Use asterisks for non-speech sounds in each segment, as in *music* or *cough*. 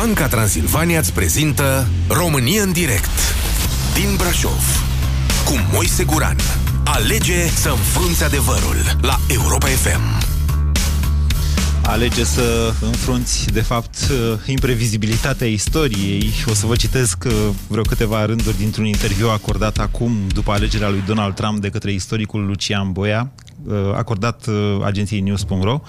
Banca Transilvania îți prezintă România în direct din Brașov cu Moise Guran. Alege să înfrunți adevărul la Europa FM. Alege să înfrunți, de fapt, imprevizibilitatea istoriei. O să vă citesc uh, vreo câteva rânduri dintr-un interviu acordat acum, după alegerea lui Donald Trump, de către istoricul Lucian Boia, uh, acordat uh, agenției News.ro.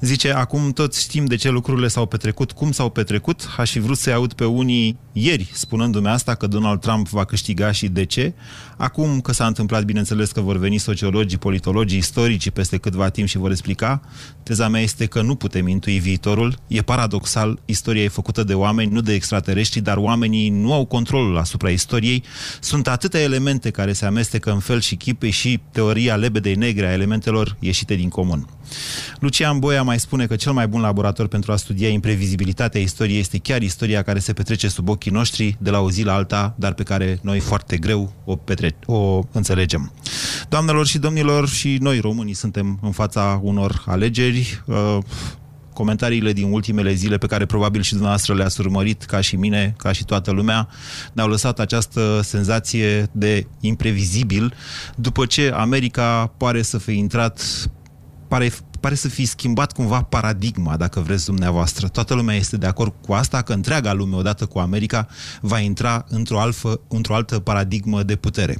Zice, acum toți știm de ce lucrurile s-au petrecut, cum s-au petrecut. Aș fi vrut să-i aud pe unii ieri, spunându-mi asta, că Donald Trump va câștiga și de ce. Acum că s-a întâmplat, bineînțeles că vor veni sociologii, politologii, istoricii peste câtva timp și vor explica. Teza mea este că nu putem intui viitorul. E paradoxal, istoria e făcută de oameni, nu de extraterestri, dar oamenii nu au controlul asupra istoriei. Sunt atâtea elemente care se amestecă în fel și chip și teoria lebedei negre a elementelor ieșite din comun. Lucian Boia mai spune că cel mai bun laborator pentru a studia imprevizibilitatea istoriei este chiar istoria care se petrece sub ochii noștri de la o zi la alta, dar pe care noi foarte greu o, petre- o înțelegem. Doamnelor și domnilor, și noi românii suntem în fața unor alegeri. Uh, comentariile din ultimele zile pe care probabil și dumneavoastră le-ați urmărit ca și mine, ca și toată lumea, ne-au lăsat această senzație de imprevizibil după ce America pare să fi intrat pare, pare să fi schimbat cumva paradigma, dacă vreți dumneavoastră. Toată lumea este de acord cu asta, că întreaga lume, odată cu America, va intra într-o, alfă, într-o altă paradigmă de putere.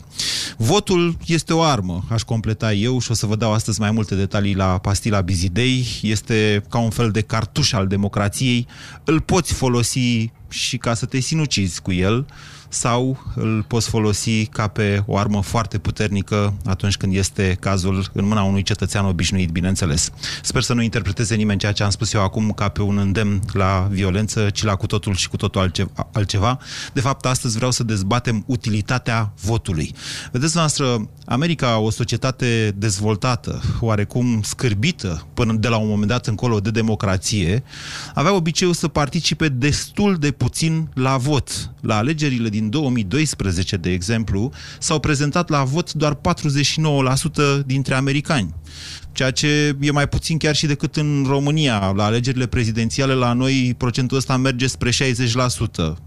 Votul este o armă, aș completa eu și o să vă dau astăzi mai multe detalii la pastila Bizidei. Este ca un fel de cartuș al democrației. Îl poți folosi și ca să te sinucizi cu el, sau îl poți folosi ca pe o armă foarte puternică atunci când este cazul în mâna unui cetățean obișnuit, bineînțeles. Sper să nu interpreteze nimeni ceea ce am spus eu acum ca pe un îndemn la violență, ci la cu totul și cu totul altceva. De fapt, astăzi vreau să dezbatem utilitatea votului. Vedeți, noastră, America, o societate dezvoltată, oarecum scârbită până de la un moment dat încolo de democrație, avea obiceiul să participe destul de puțin la vot. La alegerile din 2012, de exemplu, s-au prezentat la vot doar 49% dintre americani ceea ce e mai puțin chiar și decât în România. La alegerile prezidențiale, la noi, procentul ăsta merge spre 60%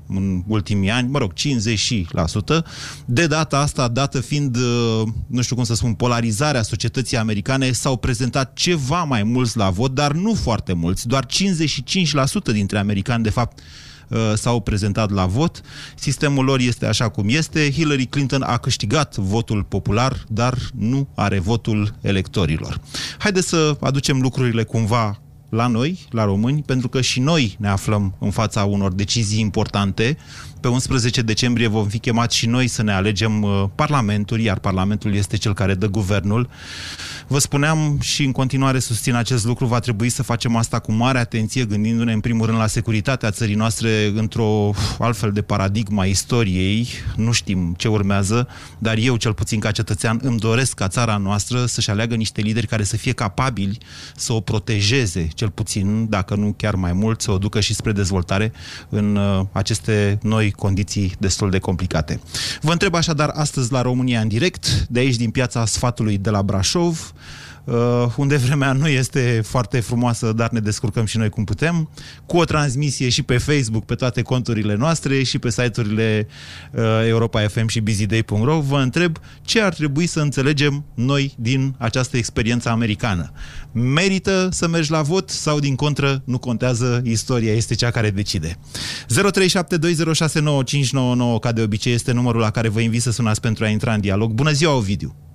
în ultimii ani, mă rog, 50%. De data asta, dată fiind, uh, nu știu cum să spun, polarizarea societății americane, s-au prezentat ceva mai mulți la vot, dar nu foarte mulți. Doar 55% dintre americani, de fapt, Uh, s-au prezentat la vot. Sistemul lor este așa cum este. Hillary Clinton a câștigat votul popular, dar nu are votul electorilor. Haideți să aducem lucrurile cumva la noi, la români, pentru că și noi ne aflăm în fața unor decizii importante. Pe 11 decembrie vom fi chemați și noi să ne alegem uh, Parlamentul, iar Parlamentul este cel care dă guvernul. Vă spuneam și în continuare susțin acest lucru, va trebui să facem asta cu mare atenție, gândindu-ne în primul rând la securitatea țării noastre într-o altfel de paradigma istoriei. Nu știm ce urmează, dar eu, cel puțin ca cetățean, îmi doresc ca țara noastră să-și aleagă niște lideri care să fie capabili să o protejeze, cel puțin, dacă nu chiar mai mult, să o ducă și spre dezvoltare în uh, aceste noi condiții destul de complicate. Vă întreb așadar astăzi la România în direct, de aici din piața sfatului de la Brașov, uh, unde vremea nu este foarte frumoasă, dar ne descurcăm și noi cum putem, cu o transmisie și pe Facebook, pe toate conturile noastre și pe site-urile uh, Europa FM și busyday.ro, vă întreb ce ar trebui să înțelegem noi din această experiență americană. Merită să mergi la vot sau, din contră, nu contează, istoria este cea care decide. 0372069599, ca de obicei, este numărul la care vă invit să sunați pentru a intra în dialog. Bună ziua, Ovidiu!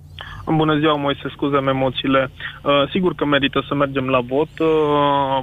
Bună ziua, Moise, scuzăm emoțiile. Uh, sigur că merită să mergem la vot. Uh,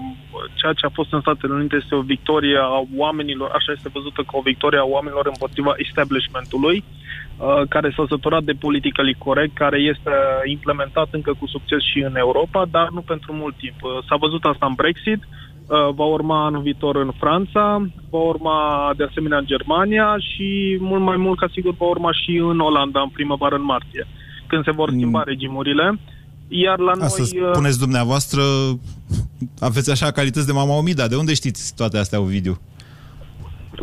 ceea ce a fost în Statele Unite este o victorie a oamenilor, așa este văzută ca o victorie a oamenilor împotriva establishmentului, uh, care s-a săturat de politically corect, care este implementat încă cu succes și în Europa, dar nu pentru mult timp. Uh, s-a văzut asta în Brexit, uh, va urma anul viitor în Franța, va urma de asemenea în Germania și mult mai mult ca sigur va urma și în Olanda în primăvară, în martie când se vor schimba mm. regimurile. Iar la Asta noi... Uh, spuneți dumneavoastră, aveți așa calități de mama Omida. De unde știți toate astea, Ovidiu?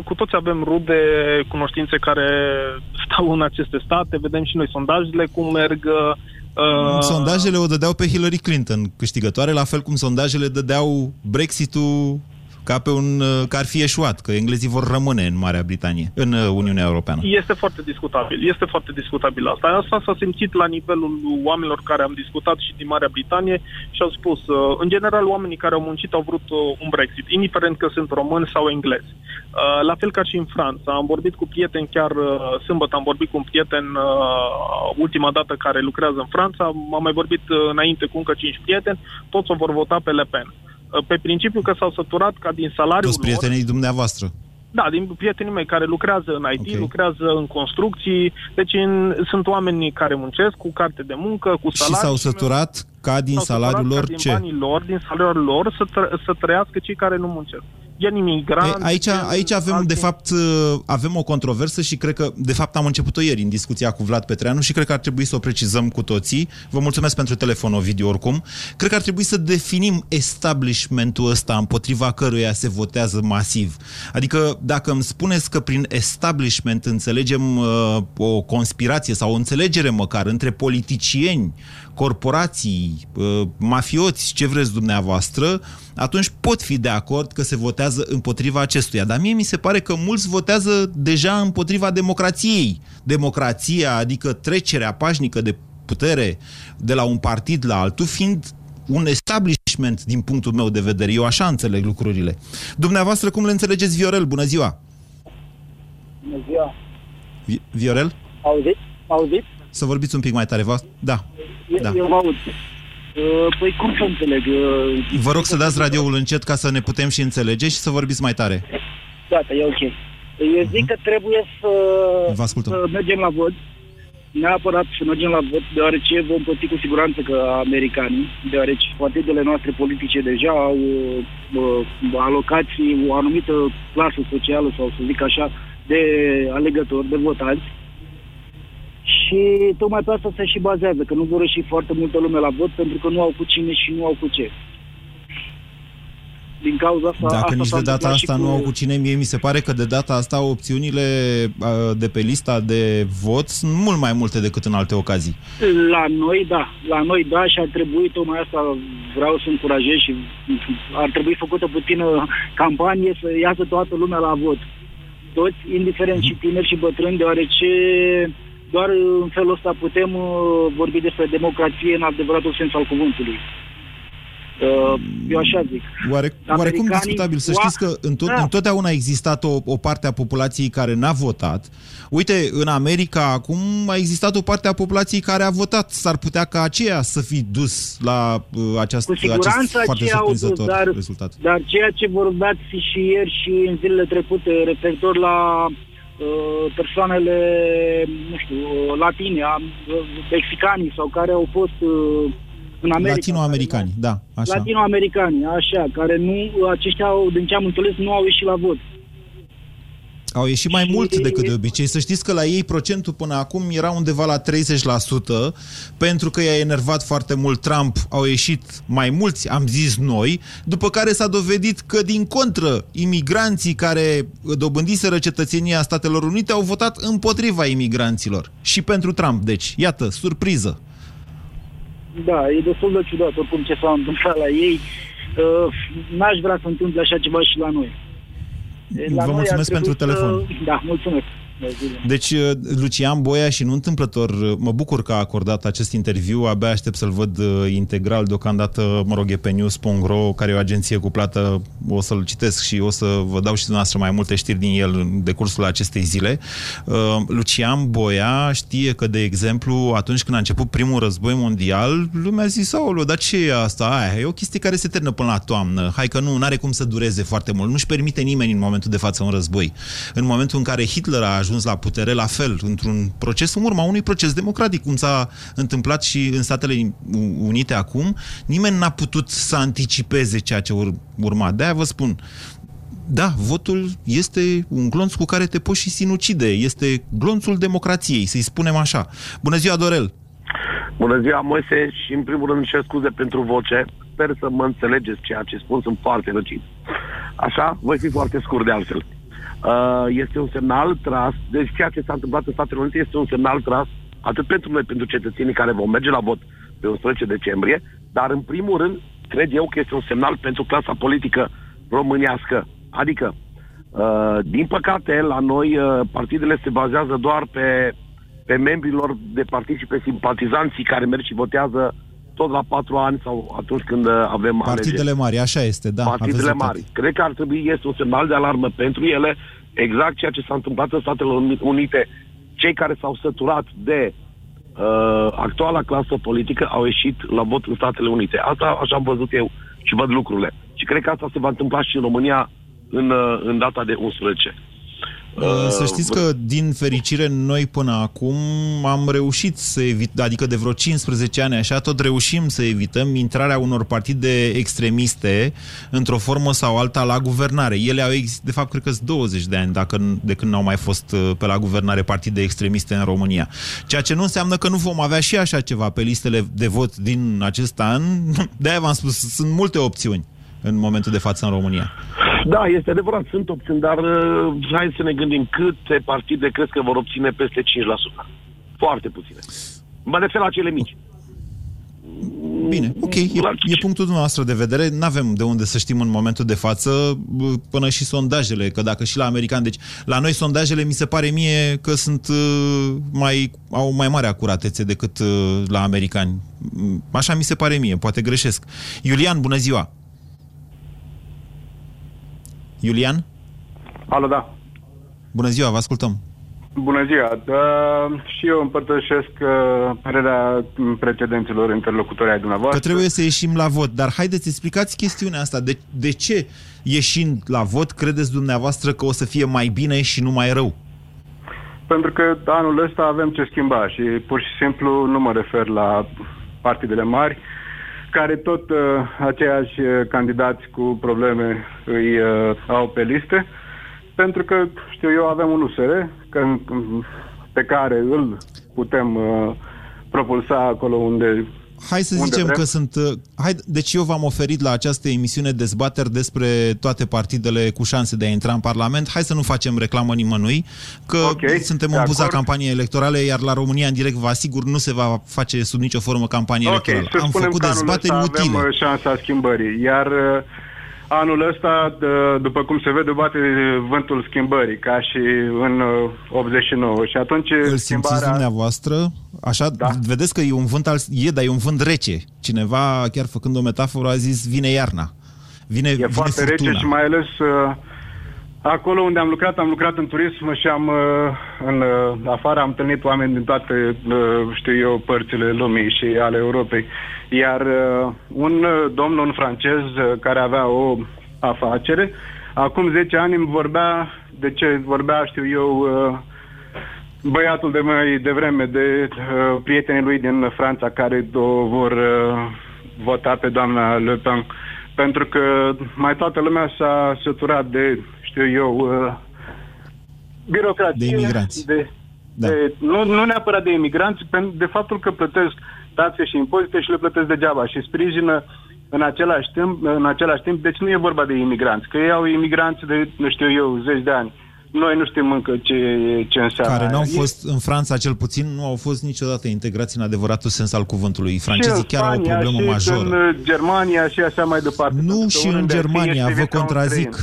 Cu toți avem rude, cunoștințe care *laughs* stau în aceste state, vedem și noi sondajele cum merg. Uh... Sondajele o dădeau pe Hillary Clinton câștigătoare, la fel cum sondajele dădeau Brexit-ul ca pe un uh, că ar fi eșuat, că englezii vor rămâne în Marea Britanie, în uh, Uniunea Europeană. Este foarte discutabil. Este foarte discutabil asta. Asta s-a simțit la nivelul oamenilor care am discutat și din Marea Britanie și au spus, uh, în general, oamenii care au muncit au vrut un Brexit, indiferent că sunt români sau englezi. La fel ca și în Franța. Am vorbit cu prieteni chiar sâmbătă, am vorbit cu un prieten ultima dată care lucrează în Franța, am mai vorbit înainte cu încă cinci prieteni, toți o vor vota pe Le Pen pe principiu că s-au săturat ca din salariul Toți prietenii lor, dumneavoastră. Da, din prietenii mei care lucrează în IT, okay. lucrează în construcții, deci în, sunt oameni care muncesc cu carte de muncă, cu salariu. Și s-au săturat ca din salariul lor din ce? banii lor, din salariul lor, să, tră, să trăiască cei care nu muncesc gen imigrant. Aici, aici avem, alte... de fapt, uh, avem o controversă și cred că, de fapt, am început-o ieri în discuția cu Vlad Petreanu și cred că ar trebui să o precizăm cu toții. Vă mulțumesc pentru telefon, Ovidiu, oricum. Cred că ar trebui să definim establishmentul ăsta împotriva căruia se votează masiv. Adică, dacă îmi spuneți că prin establishment înțelegem uh, o conspirație sau o înțelegere măcar între politicieni, corporații, uh, mafioți, ce vreți dumneavoastră, atunci pot fi de acord că se votează împotriva acestuia. Dar mie mi se pare că mulți votează deja împotriva democrației. Democrația, adică trecerea pașnică de putere de la un partid la altul, fiind un establishment din punctul meu de vedere. Eu așa înțeleg lucrurile. Dumneavoastră, cum le înțelegeți, Viorel? Bună ziua! Bună ziua! Vi Viorel? Auziți? Auziți? Să vorbiți un pic mai tare, vă? Da. da. Eu vă aud. Uh, păi cum să înțeleg? Uh, vă rog să dați radioul încet ca să ne putem și înțelege și să vorbiți mai tare. Gata, e ok. Eu zic uh-huh. că trebuie să, vă să mergem la vot. Neapărat să mergem la vot, deoarece vom plăti cu siguranță că americanii, deoarece partidele noastre politice deja au uh, alocații, o anumită clasă socială, sau să zic așa, de alegători, de votanți și tocmai pe asta se și bazează, că nu vor ieși foarte multă lume la vot pentru că nu au cu cine și nu au cu ce. Din cauza asta... Dacă asta nici de data asta cu... nu au cu cine, mie mi se pare că de data asta opțiunile de pe lista de vot sunt mult mai multe decât în alte ocazii. La noi, da. La noi, da, și ar trebui, tocmai asta vreau să încurajez și ar trebui făcută puțină campanie să iasă toată lumea la vot. Toți, indiferent mm-hmm. și tineri și bătrâni, deoarece doar în felul ăsta putem uh, vorbi despre democrație în adevăratul sens al cuvântului. Uh, eu așa zic. Oare, oarecum discutabil. Să știți că întot, da. întotdeauna a existat o, o parte a populației care n-a votat. Uite, în America acum a existat o parte a populației care a votat. S-ar putea ca aceea să fi dus la uh, această, acest foarte surprinzător dus, dar, rezultat. Dar ceea ce vorbeați și ieri și în zilele trecute referitor la Uh, persoanele, nu știu, latine, mexicanii sau care au fost uh, în America. Latinoamericani, da, așa. Latinoamericani, așa, care nu, aceștia, din ce am înțeles, nu au ieșit la vot. Au ieșit mai și... mult decât de obicei. Să știți că la ei procentul până acum era undeva la 30%, pentru că i-a enervat foarte mult Trump, au ieșit mai mulți, am zis noi, după care s-a dovedit că, din contră, imigranții care dobândiseră cetățenia Statelor Unite au votat împotriva imigranților. Și pentru Trump, deci, iată, surpriză. Da, e destul de ciudat oricum ce s-a întâmplat la ei. Uh, n-aș vrea să întâmple așa ceva și la noi. La Vă mulțumesc pentru telefon. Da, mulțumesc. Deci, uh, Lucian Boia și nu întâmplător, uh, mă bucur că a acordat acest interviu, abia aștept să-l văd uh, integral, deocamdată, mă rog, e pe news.ro, care e o agenție cu plată, o să-l citesc și o să vă dau și dumneavoastră mai multe știri din el în decursul acestei zile. Lucian Boia știe că, de exemplu, atunci când a început primul război mondial, lumea a zis, aoleu, dar ce e asta? Aia, e o chestie care se termină până la toamnă. Hai că nu, are cum să dureze foarte mult. Nu-și permite nimeni în momentul de față un război. În momentul în care Hitler a ajuns ajuns la putere, la fel, într-un proces, în urma unui proces democratic, cum s-a întâmplat și în Statele Unite acum, nimeni n-a putut să anticipeze ceea ce ur- urma. De-aia vă spun, da, votul este un glonț cu care te poți și sinucide. Este glonțul democrației, să-i spunem așa. Bună ziua, Dorel! Bună ziua, Moise, și în primul rând cer scuze pentru voce. Sper să mă înțelegeți ceea ce spun, sunt foarte răcit. Așa, voi fi foarte scurt de altfel. Uh, este un semnal tras, deci ceea ce s-a întâmplat în Statele Unite este un semnal tras atât pentru noi, pentru cetățenii care vom merge la vot pe 11 decembrie, dar în primul rând cred eu că este un semnal pentru clasa politică românească. Adică, uh, din păcate, la noi uh, partidele se bazează doar pe, pe membrilor de partid și pe simpatizanții care merg și votează tot la patru ani sau atunci când uh, avem Partidele alegeri. mari, așa este, da. Partidele aveți mari. dreptate. Cred că ar trebui, este un semnal de alarmă pentru ele, exact ceea ce s-a întâmplat în Statele Uni- Unite. Cei care s-au săturat de uh, actuala clasă politică au ieșit la vot în Statele Unite. Asta așa am văzut eu și văd lucrurile. Și cred că asta se va întâmpla și în România în, uh, în data de 11. Uh, Să știți că, din fericire, noi până acum am reușit să evităm, adică de vreo 15 ani așa, tot reușim să evităm intrarea unor partide extremiste într-o formă sau alta la guvernare. Ele au existat, de fapt, cred că sunt 20 de ani dacă, de când n-au mai fost uh, pe la guvernare partide extremiste în România. Ceea ce nu înseamnă că nu vom avea și așa ceva pe listele de vot din acest an. *laughs* De-aia v-am spus, sunt multe opțiuni în momentul de față în România. Da, este adevărat, sunt opțiuni, dar uh, hai să ne gândim câte partide crezi că vor obține peste 5%. Foarte puține. Mă refer la cele mici. Bine, ok, e, La- e punctul dumneavoastră de vedere, nu avem de unde să știm în momentul de față bă, până și sondajele, că dacă și la americani, deci la noi sondajele mi se pare mie că sunt uh, mai, au mai mare acuratețe decât uh, la americani. Mm, Așa mi se pare mie, poate greșesc. Iulian, bună ziua! Iulian, Alo, da. bună ziua, vă ascultăm. Bună ziua. Da, și eu împărtășesc uh, părerea precedenților interlocutori ai dumneavoastră. Că trebuie să ieșim la vot, dar haideți, explicați chestiunea asta. De, de ce, ieșind la vot, credeți dumneavoastră că o să fie mai bine și nu mai rău? Pentru că anul ăsta avem ce schimba și pur și simplu nu mă refer la partidele mari, care tot uh, aceiași uh, candidați cu probleme îi uh, au pe liste, pentru că, știu eu, avem un USR că, pe care îl putem uh, propulsa acolo unde Hai să Unde zicem vrem? că sunt... uh, Hai, deci eu v-am oferit la această emisiune dezbateri despre toate partidele cu șanse de a intra în Parlament. Hai să nu facem reclamă nimănui, că Ok, suntem de în buza acord. campaniei electorale, iar la România în direct, vă asigur, nu se va face sub nicio formă campanie Ok, electorală. să Am spunem făcut că anul dezbateri ăsta utile. avem uh, șansa schimbării, iar uh, anul ăsta, d- după cum se vede, bate vântul schimbării, ca și în uh, 89. Și atunci Îl simțiți schimbarea... dumneavoastră? Așa, Da. vedeți că e un vânt al... E, dar e un vânt rece. Cineva, chiar făcând o metaforă, a zis, vine iarna. Vine, E vine foarte furtuna. rece și mai ales uh, acolo unde am lucrat, am lucrat în turism și am uh, în uh, afară am întâlnit oameni din toate, uh, știu eu, părțile lumii și ale Europei. Iar uh, un uh, domn, un francez uh, care avea o afacere, acum 10 ani îmi vorbea, de ce vorbea, știu eu, uh, băiatul de mai devreme, de uh, prietenii lui din Franța care o vor uh, vota pe doamna Le Pen. Pentru că mai toată lumea s-a săturat de, știu eu, uh, birocrație. De imigranți. De, Da. de, nu, nu neapărat de imigranți, pen- de faptul că plătesc taxe și impozite și le plătesc degeaba și sprijină în același timp, în același timp, deci nu e vorba de imigranți, că ei au imigranți de, nu știu eu, zeci de ani. Noi nu știm încă ce, ce înseamnă. care n-au E- fost, în Franța cel puțin, nu au fost niciodată integrați în adevăratul sens al cuvântului. și în Francezii chiar au o Spania, problemă și majoră. în uh, Germania și așa mai departe. Pentru Nu că și în oriunde ar fi, Germania, ești vă privit ca un contrazic.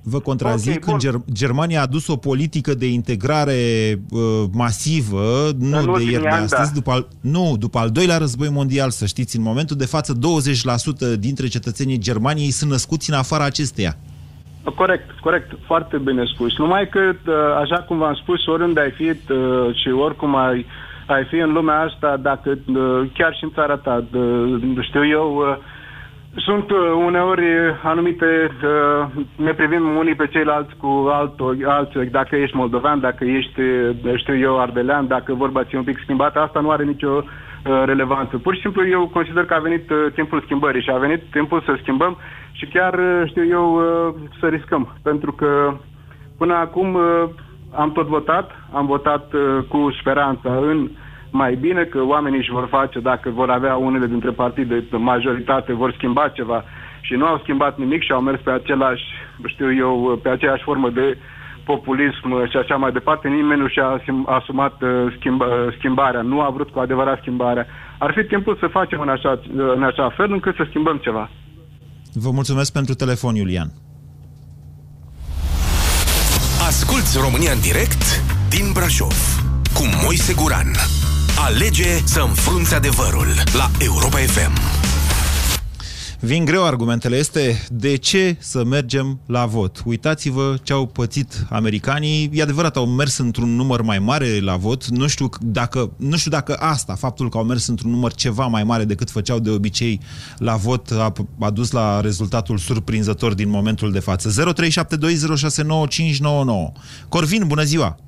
Străin. Vă contrazic, Ok, bun. în Ger- Germania a adus o politică de integrare uh, masivă, În nu de ultimii ieri de ani, astăzi, da. după al, nu, după al doilea război mondial, să știți, în momentul de față 20% dintre cetățenii Germaniei sunt născuți în afara acesteia. Corect, corect, foarte bine spus. Numai că, uh, așa cum v-am spus, oriunde ai fi uh, și oricum ai, ai fi în lumea asta, dacă uh, chiar și în țara ta, uh, știu eu, uh, sunt uh, uneori anumite, uh, ne privim unii pe ceilalți cu altul, alții, dacă ești moldovean, dacă ești, uh, știu eu, ardelean, dacă vorba ți un pic schimbată, asta nu are nicio uh, relevanță. Pur și simplu eu consider că a venit uh, timpul schimbării și a venit timpul să schimbăm și chiar, uh, știu eu, uh, să riscăm. Pentru că până acum uh, am tot votat, am votat uh, cu speranța în mai bine că oamenii își vor face, dacă vor avea unele dintre partide de majoritate, vor schimba ceva și nu au schimbat nimic și au mers pe același, știu eu, pe aceeași formă de populism uh, și așa mai departe, nimeni nu și-a asim- asumat uh, schimba, schimbarea, nu a vrut cu adevărat schimbarea. Ar fi timpul să facem în așa, uh, în așa fel încât să schimbăm ceva. Vă mulțumesc pentru telefon, Iulian. Asculți România în direct din Brașov cu Moise Guran. Alege să înfrunți adevărul la Europa FM. Vin greu argumentele. Este de ce să mergem la vot? Uitați-vă ce au pățit americanii. E adevărat, au mers într-un număr mai mare la vot. Nu știu dacă, nu știu dacă asta, faptul că au mers într-un număr ceva mai mare decât făceau de obicei la vot, a, a dus la rezultatul surprinzător din momentul de față. 0372069599. Corvin, bună ziua!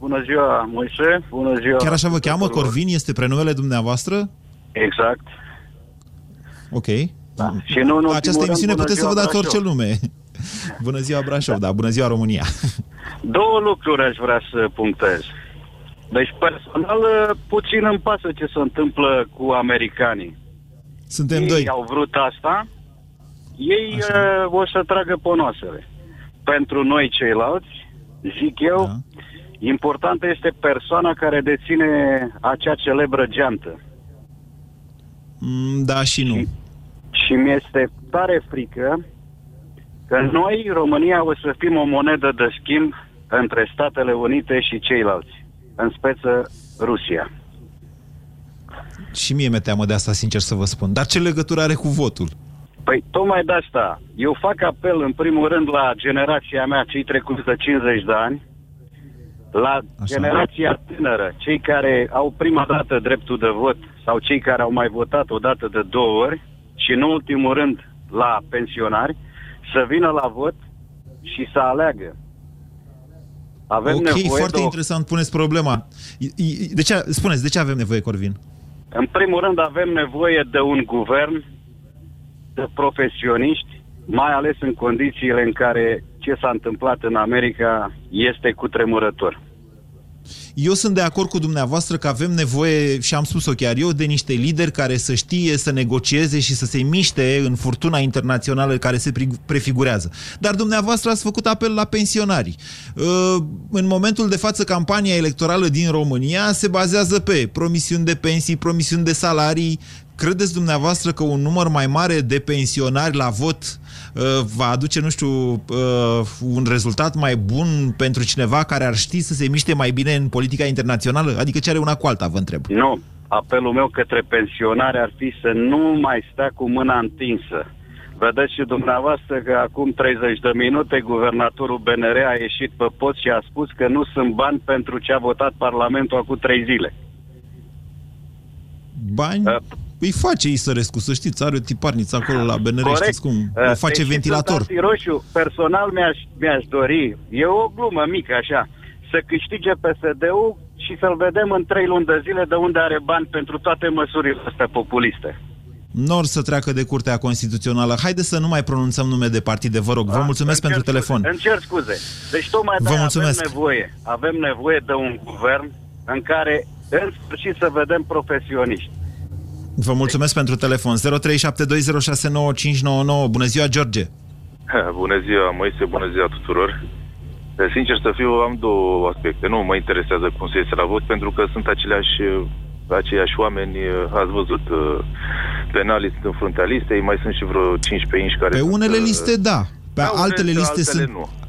Bună ziua, Moise! Bună ziua! Chiar așa vă cheamă? Corvin este prenumele dumneavoastră? Exact. Ok. Da. Și nu, nu, Această emisiune puteți să vă dați Brașov. orice lume. Bună ziua Brașov, da, bună ziua România. Două lucruri aș vrea să punctez. Deci, personal, puțin îmi pasă ce se întâmplă cu americanii. Suntem Ei doi. au vrut asta, ei Așa. uh, o să tragă ponoasele. Pentru noi ceilalți, zic eu, Da. Importantă este persoana care deține acea celebră geantă. Mm, Da și nu. Și mi este tare frică că noi, România, o să fim o monedă de schimb între Statele Unite și ceilalți, în speță Rusia. Și mie mi-e teamă de asta, sincer să vă spun. Dar ce legătură are cu votul? Păi tocmai de asta, eu fac apel în primul rând la generația mea, cei trecuți de 50 de ani, la Așa. generația tânără, cei care au prima dată dreptul de vot sau cei care au mai votat o dată de două ori și în ultimul rând la pensionari, să vină la vot și să aleagă. Avem ok, nevoie foarte de o... interesant puneți problema. I- i- De ce, spuneți, de ce avem nevoie, Corvin? În primul rând avem nevoie de un guvern de profesioniști, mai ales în condițiile în care ce s-a întâmplat în America este cutremurător. Eu sunt de acord cu dumneavoastră că avem nevoie, și am spus-o chiar eu, de niște lideri care să știe să negocieze și să se miște în furtuna internațională care se pri- prefigurează. Dar dumneavoastră ați făcut apel la pensionari. Uh, În momentul de față, campania electorală din România se bazează pe promisiuni de pensii, promisiuni de salarii. Credeți dumneavoastră că un număr mai mare de pensionari la vot uh, va aduce, nu știu, uh, un rezultat mai bun pentru cineva care ar ști să se miște mai bine în politica internațională? Adică ce are una cu alta, vă întreb. Nu, apelul meu către pensionari ar fi să nu mai stea cu mâna întinsă. Vedeți și dumneavoastră că acum 30 de minute guvernatorul BNR a ieșit pe post și a spus că nu sunt bani pentru ce a votat Parlamentul acum trei zile. Bani? Uh, Îi face Isărescu, să știți, are o tiparniță acolo la BNR, Corect. știți cum? Uh, O face deși ventilator. sunt roșu, personal mi-aș, mi-aș dori, e o glumă mică așa, să câștige PSD-ul și să-l vedem în trei luni de zile de unde are bani pentru toate măsurile astea populiste. Nor să treacă de Curtea Constituțională. Haideți să nu mai pronunțăm nume de partide, vă rog. Vă mulțumesc Îmi cer pentru telefon. Scuze, îmi cer scuze. Deci tocmai Vă de avem mulțumesc. nevoie. Avem nevoie de un guvern în care în sfârșit să vedem profesioniști. Vă mulțumesc pentru telefon. 0372069599. Bună ziua, George. *laughs* Bună ziua, Moise, bună ziua tuturor. Eh, Sincer să fiu, am două aspecte. Nu mă interesează cum se iese la vot, pentru că sunt aceleași, eh, aceiași oameni, eh, ați văzut, eh, penaliști în fruntea listei, mai sunt și vreo 15 inși care... Pe sunt, unele eh, liste, da. Pe da, altele unele, liste altele sunt... Nu.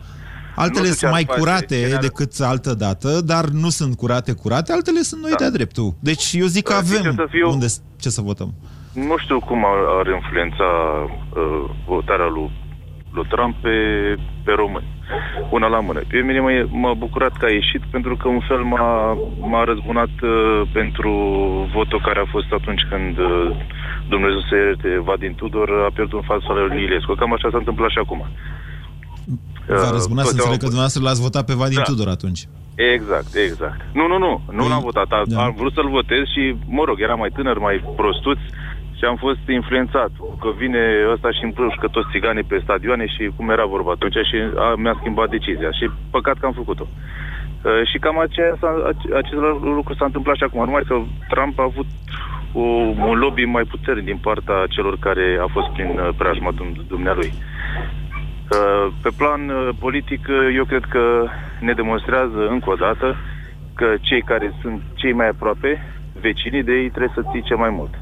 Altele Nu știu ce sunt mai ar face, curate general- decât altă dată, dar nu sunt curate, curate, altele sunt noi Da. de-a dreptul. Deci eu zic că Da, avem sincer să fiu- unde ce să votăm. Nu știu cum ar, ar influența uh, votarea lui, lui Trump pe, pe români. Una la mână. Pe mine m-a, m-a bucurat că a ieșit pentru că un fel m-a, m-a răzbunat uh, pentru votul care a fost atunci când uh, Dumnezeu să ierte Vadin Tudor a pierdut în fața lui Ilescu. Cam așa s-a întâmplat și acum. V-a Uh, răzbunat să toți au înțeleg că avut- dumneavoastră l-ați votat pe Vadin Da. Tudor atunci. Exact, exact. Nu, nu, nu, nu Păi, l-am votat. A, da. Am vrut să-l votez și, mă rog, era mai tânăr, mai prostuț și am fost influențat. Că vine ăsta și împrășcă toți țiganii pe stadioane și cum era vorba atunci și a, mi-a schimbat decizia. Și păcat că am făcut-o. Uh, și cam aceea, s-a- ace- acest lucru s-a întâmplat și acum. Numai că Trump a avut o, un lobby mai puternic din partea celor care a fost prin uh, preajma dum- dumnealui. Uh, Pe plan uh, politic, uh, eu cred că ne demonstrează încă o dată că cei care sunt cei mai aproape, vecinii de ei, trebuie să ții cel mai mult.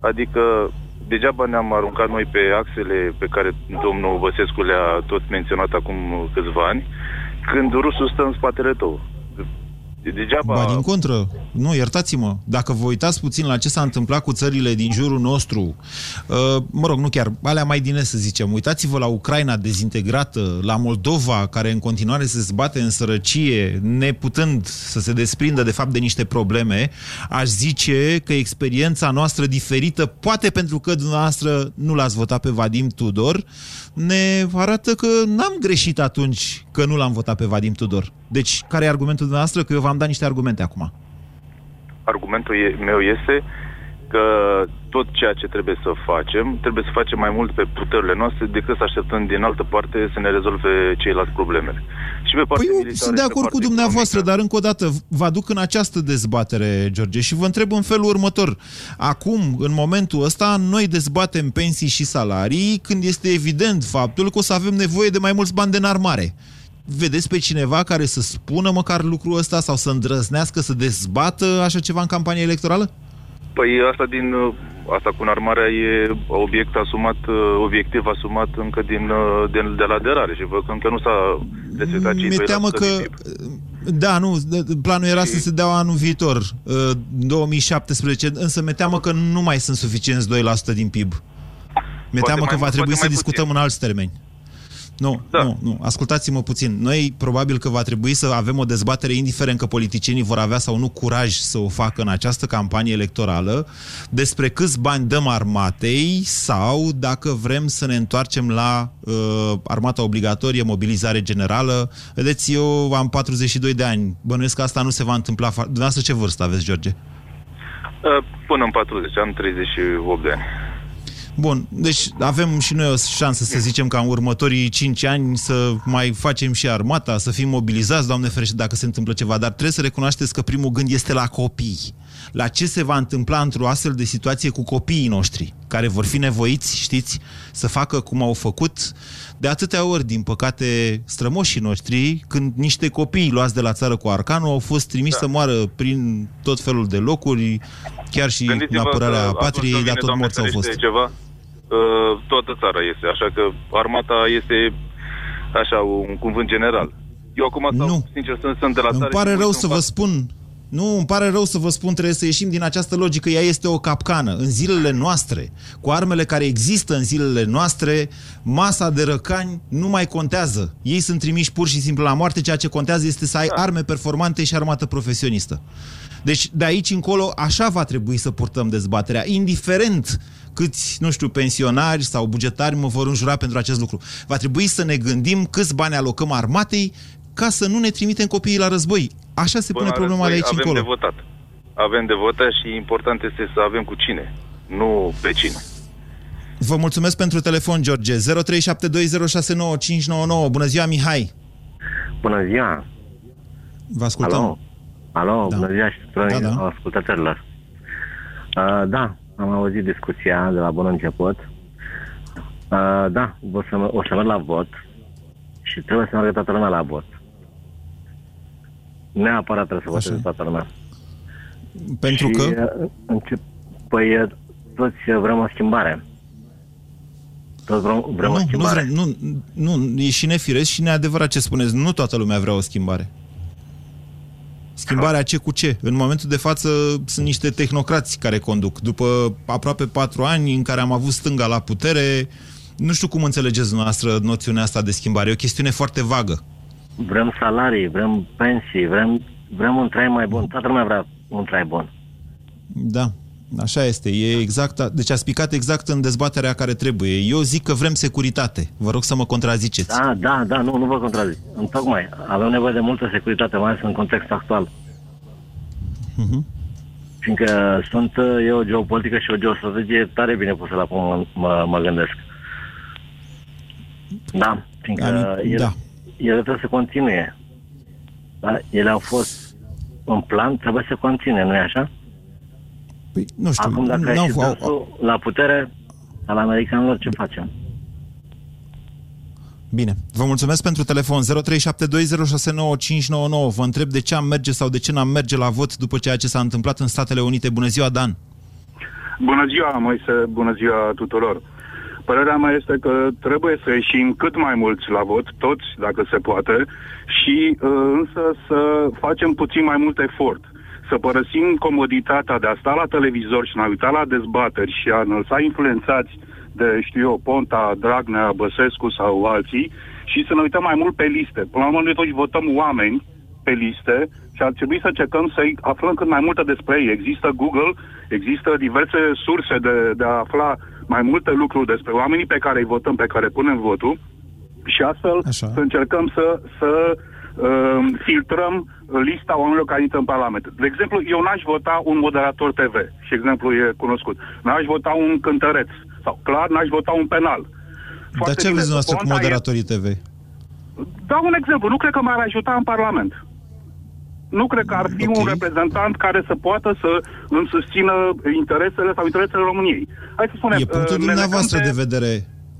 Adică degeaba ne-am aruncat noi pe axele pe care domnul Băsescu le-a tot menționat acum câțiva ani, când rusul stă în spatele tău. Degeaba... Ba din contră, nu, iertați-mă, dacă vă uitați puțin la ce s-a întâmplat cu țările din jurul nostru, uh, mă rog, nu chiar, alea mai din să zicem, uitați-vă la Ucraina dezintegrată, la Moldova, care în continuare se zbate în sărăcie, neputând să se desprindă de fapt de niște probleme, aș zice că experiența noastră diferită, poate pentru că dumneavoastră nu l-ați votat pe Vadim Tudor, ne arată că n-am greșit atunci că nu l-am votat pe Vadim Tudor. Deci, care e argumentul dumneavoastră? Că eu v-am dat niște argumente acum. Argumentul meu este că tot ceea ce trebuie să facem, trebuie să facem mai mult pe puterile noastre decât să așteptăm din altă parte să ne rezolve ceilalți problemele. Și pe păi eu sunt de acord cu dumneavoastră, economică. dar încă o dată vă aduc în această dezbatere, George, și vă întreb în felul următor. Acum, în momentul ăsta, noi dezbatem pensii și salarii când este evident faptul că o să avem nevoie de mai mulți bani de înarmare vedeți pe cineva care să spună măcar lucrul ăsta sau să îndrăznească să dezbată așa ceva în campanie electorală? Păi asta din asta cu armarea e obiect asumat, obiectiv asumat încă din de, de la derare și văd că încă nu s-a respectat Mi-e teamă că da, nu, planul era și... să se dea anul viitor, 2017, însă mi-e teamă că nu mai sunt suficienți 2% din PIB. Mi-e teamă că va trebui să discutăm puțin. în alți termeni. Nu, da. nu, nu. Ascultați-mă puțin. Noi probabil că va trebui să avem o dezbatere, indiferent că politicienii vor avea sau nu curaj să o facă în această campanie electorală, despre câți bani dăm armatei sau dacă vrem să ne întoarcem la uh, armata obligatorie, mobilizare generală. Vedeți, eu am 42 de ani. Bănuiesc că asta nu se va întâmpla. Dumneavoastră ce vârstă aveți, George? Uh, până în 40, am 38 de ani. Bun, deci avem și noi o șansă să zicem ca în următorii 5 ani să mai facem și armata, să fim mobilizați, Doamne ferește, dacă se întâmplă ceva, dar trebuie să recunoașteți că primul gând este la copii. La ce se va întâmpla într-o astfel de situație cu copiii noștri, care vor fi nevoiți, știți, să facă cum au făcut de atâtea ori, din păcate, strămoșii noștri, când niște copii luați de la țară cu arcanul au fost trimiși da. să moară prin tot felul de locuri, chiar și în apărarea patriei, dar tot morți au fost. Ceva, Uh, toată țara este. Așa că armata este așa un cuvânt general. Eu acum stau, nu. sincer, sunt, sunt de la Îmi țară... pare rău să vă spun, nu, îmi pare rău să vă spun, trebuie să ieșim din această logică. Ea este o capcană. În zilele noastre, cu armele care există în zilele noastre, masa de răcani nu mai contează. Ei sunt trimiși pur și simplu la moarte, ceea ce contează este să ai da. arme performante și armată profesionistă. Deci, de aici încolo, așa va trebui să purtăm dezbaterea, indiferent câți, nu știu, pensionari sau bugetari mă vor înjura pentru acest lucru. Va trebui să ne gândim câți bani alocăm armatei ca să nu ne trimitem copiii la război. Așa se pune problema de aici avem încolo. de votat. Avem de votat și important este să avem cu cine, nu pe cine. Vă mulțumesc pentru telefon, George. 0372069599. Bună ziua, Mihai! Bună ziua! Vă ascultăm. Alo, Alo da. bună ziua și tuturor da, da. ascultătorilor. Uh, da, am auzit discuția de la bun început. Uh, da, o să, o să merg la vot și trebuie să meargă toată lumea la vot. Neapărat trebuie să voteze toată lumea. Pentru și, că? Uh, încep, păi uh, toți vrem o schimbare. Toți vrem, vrem nu, o schimbare. Nu, vrem, nu, nu, e și nefiresc și neadevărat ce spuneți. Nu toată lumea vrea o schimbare. Schimbarea ce cu ce? În momentul de față sunt niște tehnocrați care conduc. După aproape patru ani în care am avut stânga la putere, nu știu cum înțelegeți dumneavoastră noțiunea asta de schimbare. E o chestiune foarte vagă. Vrem salarii, vrem pensii, vrem, vrem un trai mai bun. Toată lumea vrea un trai bun. Da, Așa este, e exact, deci a spicat exact în dezbaterea care trebuie. Eu zic că vrem securitate. Vă rog să mă contraziceți. Da, da, da, nu, nu vă contrazic. Întocmai, avem nevoie de multă securitate, mai ales în context actual. Uh-huh. Fiindcă sunt e o geopolitică și o geostrategie tare bine pusă la cum mă, mă gândesc. Da, fiindcă ele, da. ele trebuie să continue. Da? Ele au fost în plan, trebuie să continue, nu-i așa? Păi, nu știu. Acum, dacă ai au... la putere, al americanilor, ce facem? Bine. Vă mulțumesc pentru telefon 0372069599. Vă întreb de ce am merge sau de ce n-am merge la vot după ceea ce s-a întâmplat în Statele Unite. Bună ziua, Dan! Bună ziua, Moise! Bună ziua tuturor! Părerea mea este că trebuie să ieșim cât mai mulți la vot, toți, dacă se poate, și uh, însă să facem puțin mai mult efort. Să părăsim comoditatea de a sta la televizor și a uita la dezbateri și a ne lăsa influențați de, știu eu, Ponta, Dragnea, Băsescu sau alții și să ne uităm mai mult pe liste. Până la urmă, noi toți votăm oameni pe liste și ar trebui să încercăm să-i aflăm cât mai multe despre ei. Există Google, există diverse surse de, de a afla mai multe lucruri despre oamenii pe care îi votăm, pe care punem votul și astfel Așa. să încercăm să, să uh, filtrăm lista oamenilor care intră în Parlament. De exemplu, eu n-aș vota un moderator TV, și exemplu e cunoscut. N-aș vota un cântăreț, sau clar n-aș vota un penal. Foarte Dar ce vreți dumneavoastră cu moderatorii TV? Dau un exemplu. Nu cred că m-ar ajuta în Parlament nu cred că ar fi okay. un reprezentant care să poată să îmi susțină interesele sau interesele României. Hai să spunem... E punctul uh, dumneavoastră de vedere.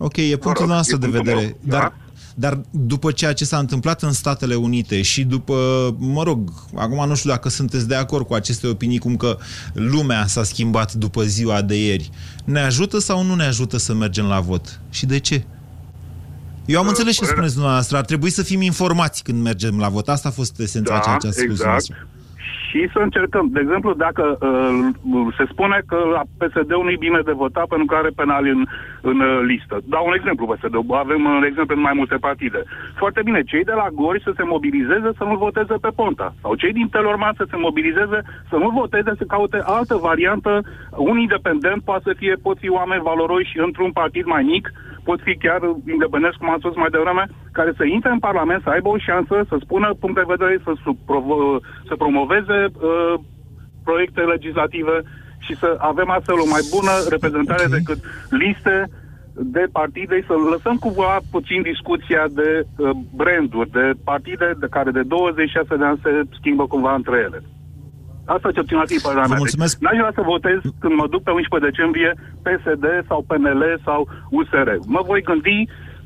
Ok, e punctul nostru de vedere. Meu, dar, da? Dar după ceea ce s-a întâmplat în Statele Unite și după, mă rog, acum nu știu dacă sunteți de acord cu aceste opinii, cum că lumea s-a schimbat după ziua de ieri, ne ajută sau nu ne ajută să mergem la vot? Și de ce? Eu am înțeles ce spuneți dumneavoastră. Ar trebui să fim informați când mergem la vot. Asta a fost esența da, ceea ce a spus exact. Și să încercăm. De exemplu, dacă uh, se spune că la PSD-ul nu e bine de votat pentru că are penali în, în uh, listă. Dau un exemplu PSD. Avem un uh, exemplu în mai multe partide. Foarte bine. Cei de la Gori să se mobilizeze să nu voteze pe Ponta. Sau cei din Telorman să se mobilizeze să nu voteze, să caute altă variantă. Un independent poate să fie, pot fi oameni valoroși într-un partid mai mic pot fi chiar independenți, cum am spus mai devreme, care să intre în Parlament, să aibă o șansă, să spună punct de vedere, să, să promoveze uh, proiecte legislative și să avem astfel o mai bună reprezentare okay. decât liste de partide, să lăsăm cumva puțin discuția de uh, branduri, de partide de care de 26 de ani se schimbă cumva între ele. Asta ce obțin fi părerea mea. Mulțumesc. Deci, n-aș vrea să votez când mă duc pe 11 decembrie PSD sau PNL sau USR. Mă voi gândi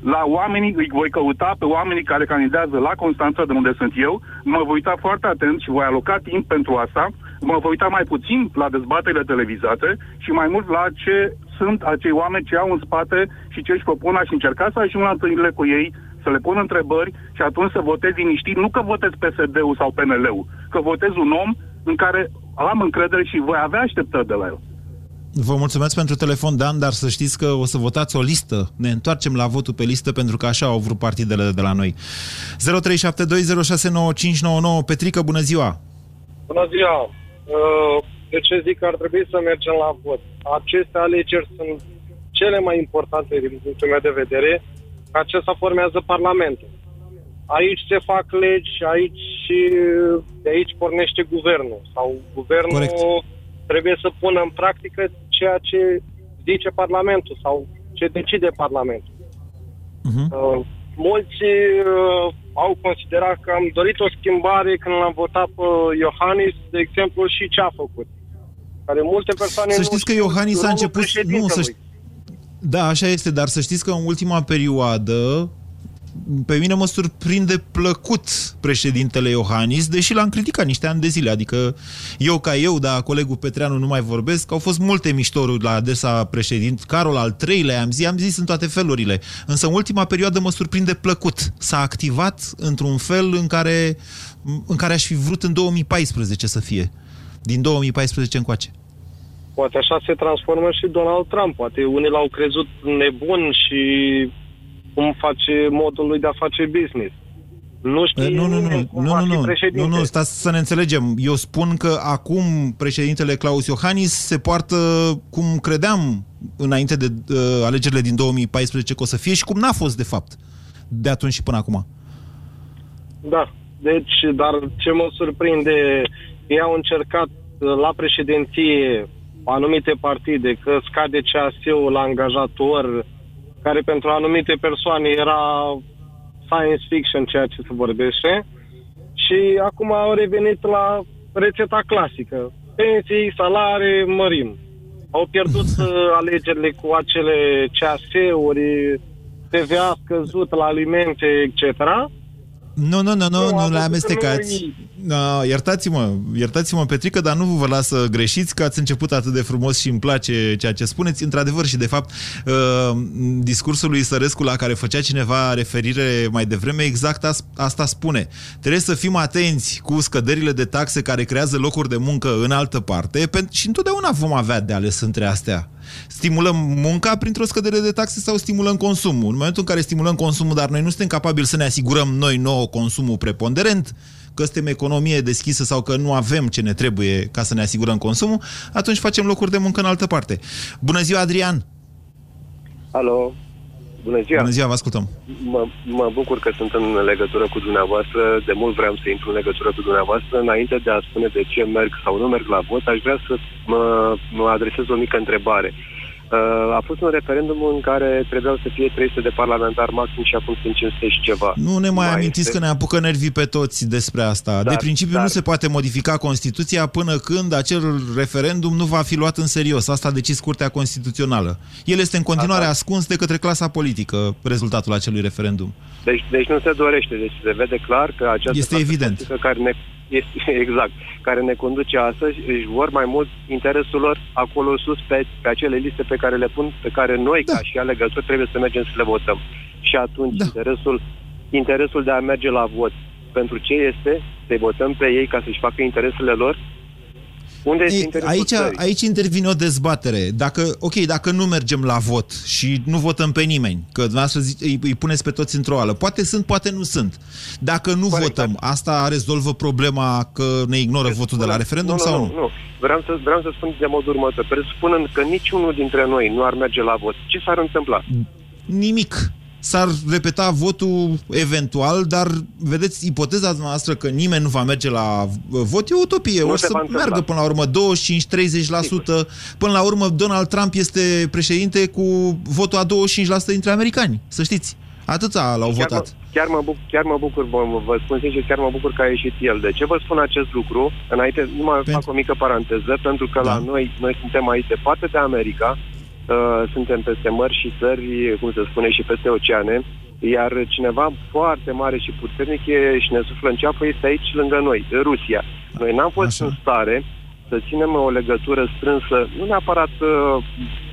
la oamenii, îi voi căuta pe oamenii care candidează la Constanța, de unde sunt eu, mă voi uita foarte atent și voi aloca timp pentru asta, mă voi uita mai puțin la dezbaterile televizate și mai mult la ce sunt acei oameni ce au în spate și ce își propun, aș încerca să ajung la întâlnirile cu ei, să le pun întrebări și atunci să votez liniștit, nu că votez PSD-ul sau PNL-ul, că votez un om în care am încredere și voi avea așteptări de la el. Vă mulțumesc pentru telefon, Dan, dar să știți că o să votați o listă. Ne întoarcem la votul pe listă pentru că așa au vrut partidele de la noi. 0372069599 Petrică, bună ziua! Bună ziua! Uh, de ce zic că ar trebui să mergem la vot? Aceste alegeri sunt cele mai importante din punctul meu de vedere, că acesta formează Parlamentul. Aici se fac legi, aici și de aici pornește guvernul. Sau guvernul Corect. trebuie să pună în practică ceea ce zice Parlamentul sau ce decide Parlamentul. Uh-huh. Uh, mulți uh, au considerat că am dorit o schimbare când l-am votat pe Iohannis, de exemplu, și ce a făcut. Care multe persoane Să știți că Iohannis a început... Nu, să ști... Da, așa este, dar să știți că în ultima perioadă pe mine mă surprinde plăcut președintele Iohannis, deși l-am criticat niște ani de zile. Adică eu ca eu, dar colegul Petreanu nu mai vorbesc, au fost multe miștoruri la adresa președint. Carol al treilea, am zis, am zis în toate felurile. Însă în ultima perioadă mă surprinde plăcut. S-a activat într-un fel în care, în care aș fi vrut în 2014 să fie. Din 2014 încoace. Poate așa se transformă și Donald Trump. Poate unii l-au crezut nebun și cum face modul lui de a face business. Nu știi eh, nu, nu, nu, cum nu, nu, președinte. Nu, nu, stați să ne înțelegem. Eu spun că acum președintele Claus Iohannis se poartă cum credeam înainte de uh, alegerile din 2014 că o să fie și cum n-a fost, de fapt, de atunci și până acum. Da, deci, dar ce mă surprinde, ei au încercat la președinție anumite partide, că scade CAS-ul la angajator, care pentru anumite persoane era science fiction ceea ce se vorbește și acum au revenit la rețeta clasică. Pensii, salarii, mărim. Au pierdut *laughs* uh, alegerile cu acele CAS-uri, TVA scăzut la alimente, etc. Nu, nu, nu, nu, nu le amestecați. No, iertați-mă, iertați-mă, Petrică, dar nu vă las să greșiți că ați început atât de frumos și îmi place ceea ce spuneți. Într-adevăr și, de fapt, uh, discursul lui Sărescu la care făcea cineva referire mai devreme, exact asta spune. Trebuie să fim atenți cu scăderile de taxe care creează locuri de muncă în altă parte și întotdeauna vom avea de ales între astea. Stimulăm munca printr-o scădere de taxe sau stimulăm consumul? În momentul în care stimulăm consumul, dar noi nu suntem capabili să ne asigurăm noi nouă consumul preponderent, că suntem economie deschisă sau că nu avem ce ne trebuie ca să ne asigurăm consumul, atunci facem locuri de muncă în altă parte. Bună ziua, Adrian! Alo! Bună ziua! Bună ziua, vă ascultăm! Mă, mă bucur că sunt în legătură cu dumneavoastră. De mult vreau să intru în legătură cu dumneavoastră. Înainte de a spune de ce merg sau nu merg la vot, aș vrea să mă, mă adresez o mică întrebare. Uh, Uh, a fost un referendum în care trebuiau să fie 300 de parlamentari maxim și acum sunt 500 și ceva. Nu ne mai, mai amintiți este... că ne apucă nervii pe toți despre asta. Dar, de principiu dar... nu se poate modifica Constituția până când acel referendum nu va fi luat în serios. Asta a decis Curtea Constituțională. El este în continuare Asta. ascuns de către clasa politică, rezultatul acelui referendum. Deci, deci nu se dorește, deci se vede clar că această este evident. care ne este, *laughs* exact, care ne conduce astăzi, își vor mai mult interesul lor acolo sus pe, pe acele liste pe care le pun, pe care noi, da. ca și alegători, trebuie să mergem să le votăm. Și atunci da. interesul, interesul de a merge la vot pentru ce este? Să votăm pe ei ca să-și facă interesele lor unde Ei, aici, aici intervine o dezbatere. Dacă, ok, dacă nu mergem la vot și nu votăm pe nimeni, că dumneavoastră îi, îi puneți pe toți într-o ală, poate sunt, poate nu sunt. Dacă nu Corect, votăm, da. asta rezolvă problema că ne ignoră votul spune, de la referendum nu, sau nu? Nu, nu. Vreau să, vreau să spun de modul următor. Presupunând că niciunul dintre noi nu ar merge la vot, ce s-ar întâmpla? Nimic s-ar repeta votul eventual, dar vedeți, ipoteza noastră că nimeni nu va merge la vot e o utopie. Nu o să meargă până la urmă 25-30%. Până la urmă Donald Trump este președinte cu votul a 25% dintre americani, să știți. Atâția l-au chiar votat. Mă, chiar, mă bucur, chiar mă bucur, vă, vă spun sincer, chiar mă bucur că a ieșit el. De ce vă spun acest lucru? Înainte, nu mai pentru... fac o mică paranteză, pentru că da. la noi, noi suntem aici departe de America, Uh, suntem peste mări și țări, cum se spune, și peste oceane, iar cineva foarte mare și puternic e, și ne suflă în ceapă este aici lângă noi, Rusia. Noi n-am fost Așa. în stare să ținem o legătură strânsă, nu neapărat uh,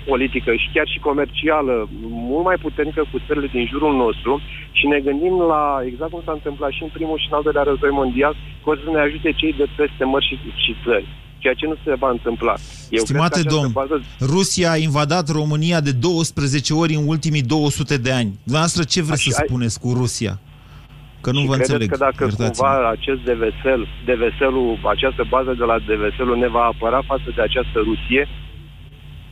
politică și chiar și comercială, mult mai puternică cu țările din jurul nostru și ne gândim la, exact cum s-a întâmplat și în primul și în al doilea război mondial, că o să ne ajute cei de peste mări și, și țări ceea ce nu se va întâmpla. Eu Stimate domn, bază... Rusia a invadat România de 12 ori în ultimii 200 de ani. Dumneavoastră ce vreți Așa, să spuneți cu Rusia? Că nu și vă înțeleg. că dacă cumva acest devesel, deveselul, această bază de la deveselul ne va apăra față de această Rusie,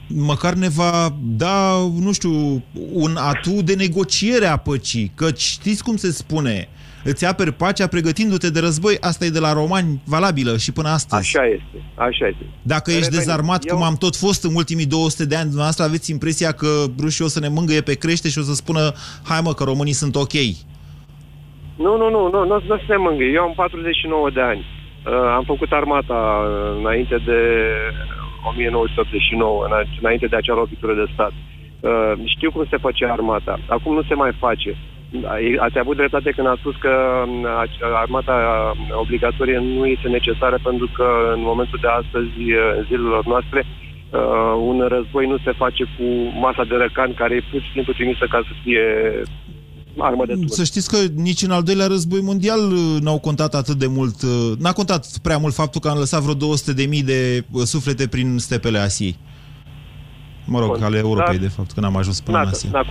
măcar ne va da, nu știu, un atu de negociere a păcii. Că știți cum se spune, îți aperi pacea pregătindu-te de război, asta e de la romani valabilă și până astăzi. Așa este, așa este. Dacă ești Reveni, dezarmat, eu... cum am tot fost în ultimii 200 de ani, dumneavoastră aveți impresia că rușii o să ne mângâie pe crește și o să spună, hai mă, că românii sunt ok. Nu, nu, nu, nu, nu, nu se mângâie. Eu am 49 de ani. Uh, am făcut armata înainte de 1989, înainte de acea lovitură de stat. Uh, știu cum se face armata. Acum nu se mai face. Ați avut dreptate când a spus că um, armata obligatorie nu este necesară pentru că în momentul de astăzi, în zilelor noastre, uh, un război nu se face cu masa de răcan care e pur și simplu trimisă ca să fie armă de tună. Să știți că nici în al doilea război mondial uh, n-au contat atât de mult, uh, n-a contat prea mult faptul că am lăsat vreo 200.000 de suflete prin stepele Asiei. Mă rog, ale Europei, da, de fapt, când am ajuns până în Asia. Da,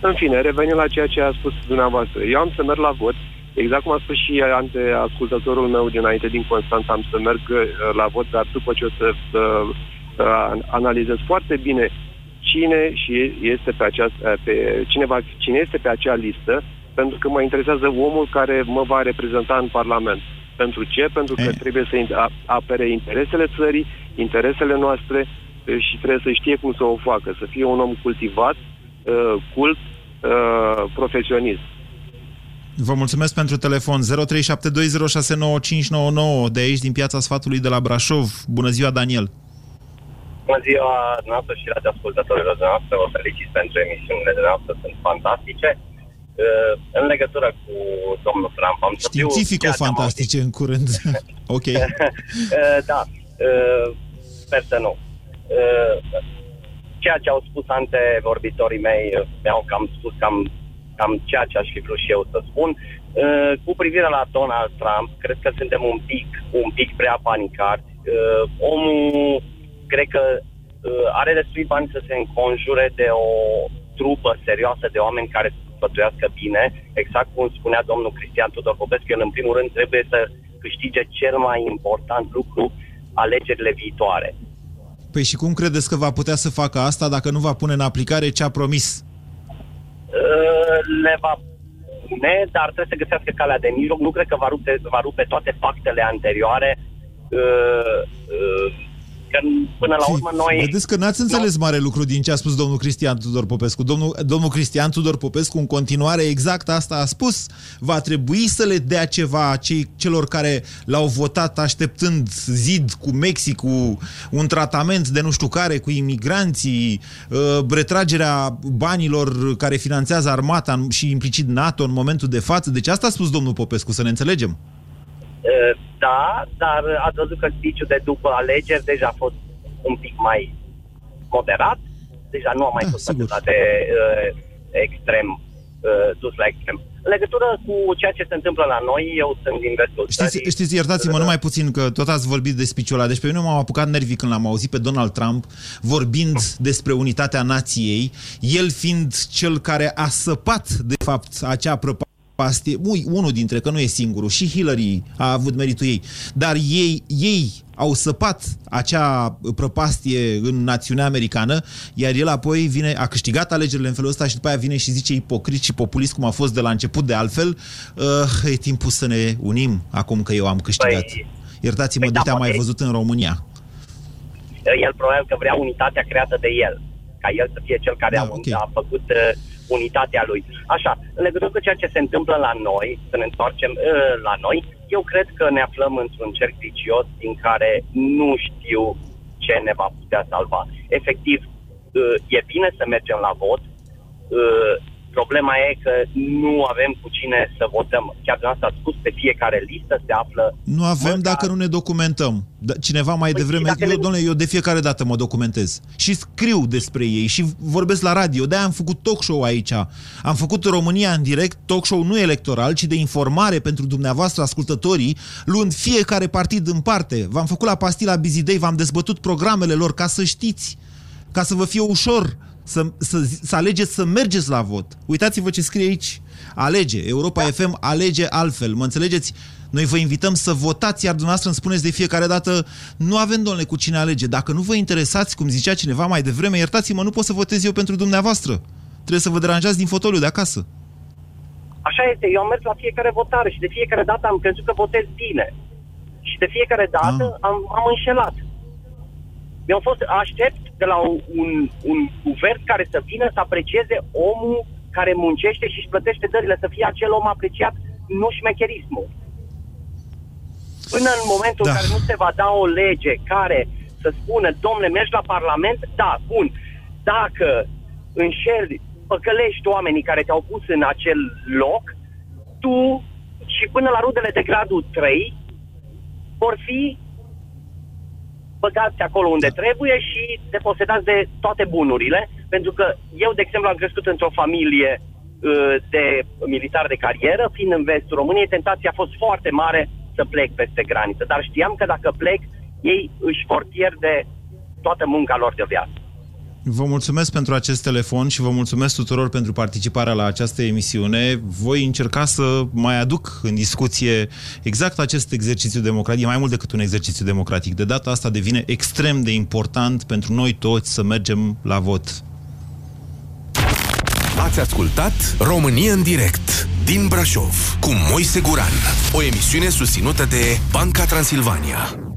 în fine, revenim la ceea ce a spus dumneavoastră. Eu am să merg la vot, exact cum a spus și ante ascultătorul meu dinainte din Constanța, am să merg uh, la vot, dar după ce o să uh, uh, analizez foarte bine cine și este pe această, uh, pe, cine, va, cine este pe acea listă, pentru că mă interesează omul care mă va reprezenta în Parlament. Pentru ce? Pentru că e. Eh. trebuie să apere interesele țării, interesele noastre, și trebuie să știe cum să o facă, să fie un om cultivat, uh, cult, uh, profesionist. Vă mulțumesc pentru telefon 0372069599 de aici din Piața Sfatului de la Brașov. Bună ziua, Daniel! Bună ziua noastră și ascultătorilor noastre. Vă felicit pentru emisiunile de noastre, sunt fantastice. uh, în legătură cu domnul Trump. Am Științifico-fantastice în curând. *laughs* ok. uh, da, uh, sper să nu. Uh, ceea ce au spus antevorbitorii mei, mi-au cam spus cam, cam ceea ce aș fi vrut și eu să spun. Uh, cu privire la Donald Trump, cred că suntem un pic, un pic prea panicați. Uh, omul, cred că uh, are destui bani să se înconjure de o trupă serioasă de oameni care să sfătuiască bine, exact cum spunea domnul Cristian Tudor Popescu, el în primul rând trebuie să câștige cel mai important lucru, alegerile viitoare. Păi și cum credeți că va putea să facă asta dacă nu va pune în aplicare ce a promis? Uh, le va pune, dar trebuie să găsească calea de mijloc. Nu cred că va rupe, va rupe toate pactele anterioare. Uh, uh, Că până la urmă noi... Vedeți că n-ați înțeles mare lucru din ce a spus domnul Cristian Tudor Popescu. Domnul, domnul Cristian Tudor Popescu în continuare exact asta a spus. Va trebui să le dea ceva cei, celor care l-au votat așteptând zid cu Mexic, cu un tratament de nu știu care, cu imigranții, uh, retragerea banilor care finanțează armata și implicit NATO în momentul de față. Deci asta a spus domnul Popescu, să ne înțelegem. Da, dar ați văzut că spiciul de după alegeri deja a fost un pic mai moderat, deja nu a mai da, fost atât de uh, extrem, uh, dus la extrem. În legătură cu ceea ce se întâmplă la noi, eu sunt din vestul Știți, țării. știți iertați-mă numai puțin că tot ați vorbit de spiciul ăla. Deci pe mine m-am apucat nervii când l-am auzit pe Donald Trump vorbind despre unitatea nației, el fiind cel care a săpat, de fapt, acea prăpastie pastie, ui, unul dintre, că nu e singurul, și Hillary a avut meritul ei, dar ei, ei au săpat acea prăpastie în națiunea americană, iar el apoi vine, a câștigat alegerile în felul ăsta și după aia vine și zice ipocrit și populist, cum a fost de la început de altfel, uh, e timpul să ne unim acum că eu am câștigat. Păi, Iertați-mă, păi, de da, am mai văzut în România. El probabil că vrea unitatea creată de el, ca el să fie cel care da, a, okay. a făcut uh, unitatea lui. Așa, în legătură cu ceea ce se întâmplă la noi, să ne întoarcem uh, la noi, eu cred că ne aflăm într-un cerc vicios din care nu știu ce ne va putea salva. Efectiv, uh, e bine să mergem la vot, uh, Problema e că nu avem cu cine să votăm. Chiar de asta a spus, pe fiecare listă se află... Nu avem măcar... dacă nu ne documentăm. Da, cineva mai păi devreme... Eu, le... domnule, eu de fiecare dată mă documentez. Și scriu despre ei și vorbesc la radio. de am făcut talk show aici. Am făcut România în direct, talk show nu electoral, ci de informare pentru dumneavoastră, ascultătorii, luând fiecare partid în parte. V-am făcut la Pastila Bizidei, v-am dezbătut programele lor ca să știți, ca să vă fie ușor să, să, să alegeți să mergeți la vot. Uitați-vă ce scrie aici. Alege. Europa da. FM alege altfel. Mă înțelegeți? Noi vă invităm să votați, iar dumneavoastră îmi spuneți de fiecare dată nu avem, domnule, cu cine alege. Dacă nu vă interesați, cum zicea cineva mai devreme, iertați-mă, nu pot să votez eu pentru dumneavoastră. Trebuie să vă deranjați din fotoliu de acasă. Așa este. Eu am mers la fiecare votare și de fiecare dată am crezut că votez bine. Și de fiecare dată ah. am, am înșelat. Mi-au fost, aștept de la un, un guvern care să vină să aprecieze omul care muncește și își plătește dările, să fie acel om apreciat, nu șmecherismul. Până în momentul da. în care nu se va da o lege care să spună, domnule, mergi la Parlament, da, bun, dacă înșeli, păcălești oamenii care te-au pus în acel loc, tu și până la rudele de gradul 3 vor fi băgați acolo unde trebuie și deposedați de toate bunurile, pentru că eu, de exemplu, am crescut într-o familie uh, de militar de carieră, fiind în vestul României, tentația a fost foarte mare să plec peste graniță, dar știam că dacă plec, ei își vor pierde toată munca lor de viață. Vă mulțumesc pentru acest telefon și vă mulțumesc tuturor pentru participarea la această emisiune. Voi încerca să mai aduc în discuție exact acest exercițiu democratic, mai mult decât un exercițiu democratic. De data asta devine extrem de important pentru noi toți să mergem la vot. Ați ascultat România în direct din Brașov cu Moise Guran, o emisiune susținută de Banca Transilvania.